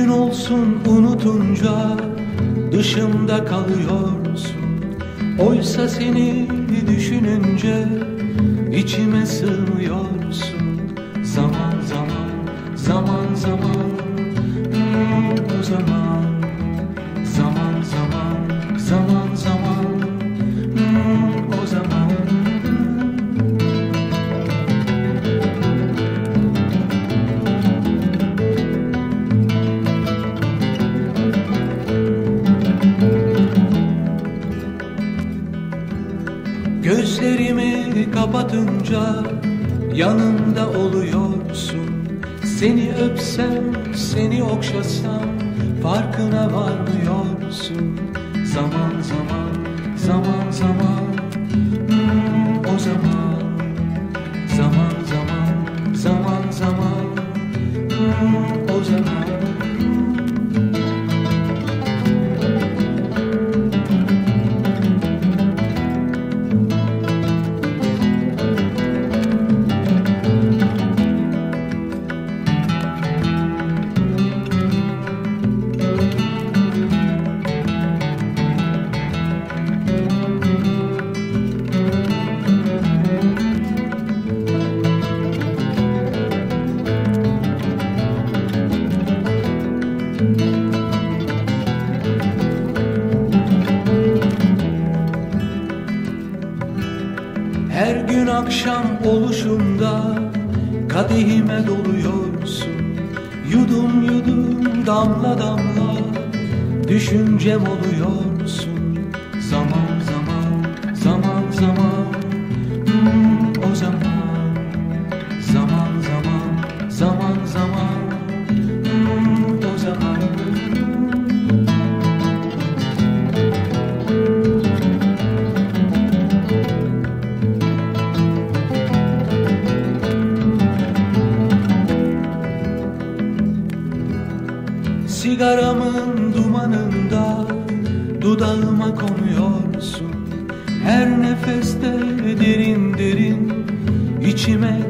Unutuyorsun unutunca dışımda kalıyorsun. Oysa seni düşününce içime sığmıyorsun. Zaman zaman zaman zaman hmm, o zaman Zaman Gözlerimi kapatınca yanımda oluyorsun. Seni öpsem, seni okşasam farkına varmıyorsun. Zaman zaman, zaman zaman hmm, o zaman. Zaman zaman, zaman zaman hmm, o zaman akşam oluşunda kadehime doluyorsun. Yudum yudum damla damla düşüncem oluyorsun Sigaramın dumanında dudağıma konuyorsun. Her nefeste derin derin içime